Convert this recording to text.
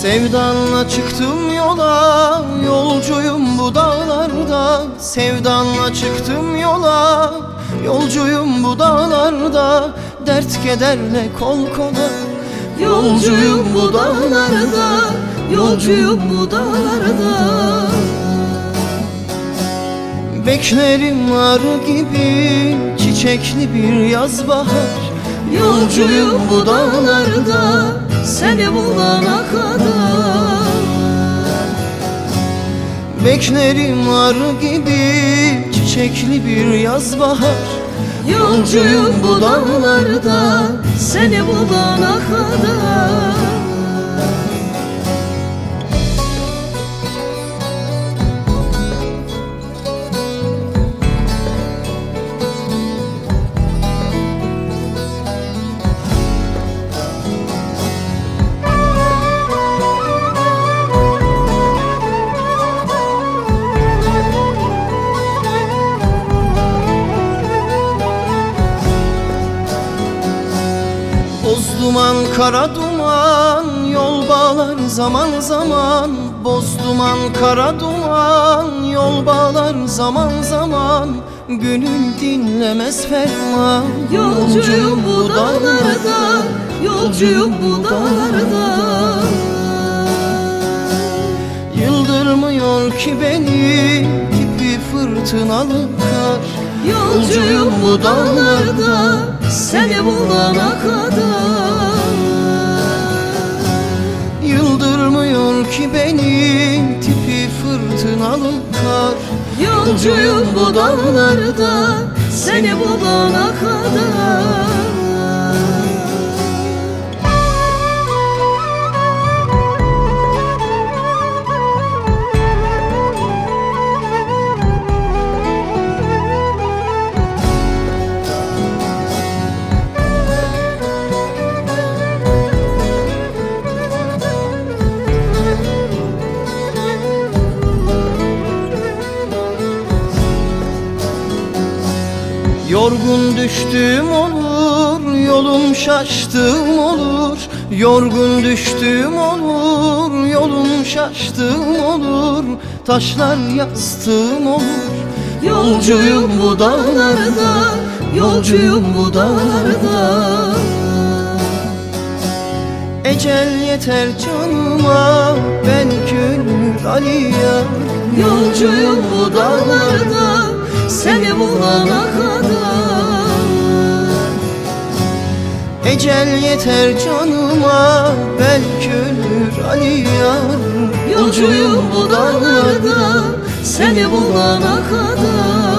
Sevdanla çıktım yola Yolcuyum bu dağlarda. Sevdanla çıktım yola Yolcuyum bu dağlarda. Dert kederle kol kola Yolcuyum bu dağlarda. Yolcuyum bu dağlarda. Beklerim arı gibi Çiçekli bir yaz bahar. Yolcuyum bu dağlarda Seni bulana kadar. Beklerim arı gibi Çiçekli bir yaz bahar Yolcuyum bu dağlarda Seni bulana kadar duman kara duman Yol bağlar zaman zaman. Boz duman kara duman Yol bağlar zaman zaman. Gönül dinlemez ferman Yolcuyum bu dağlarda Yolcuyum bu dağlarda Yıldırmıyor ki beni Tipi fırtınalı kar Yolcuyum bu dağlarda Seni bulana kadar. Yıldırmıyor ki beni Tipi fırtınalı kar. Yolcuyum bu dağlarda Yorgun düştüğüm olur, yolum şaştığım olur. Yorgun düştüğüm olur, yolum şaştığım olur. Taşlar yastığım olur. Yolcuyum bu dağlarda Yolcuyum bu dağlarda. Ecel yeter canıma, ben gönül Ali'ye Yolcuyum bu dağlarda Seni bulana Ecel yeter canıma, ben gönül Ali'ye Yolcuyum bu dağlarda Seni bulana kadar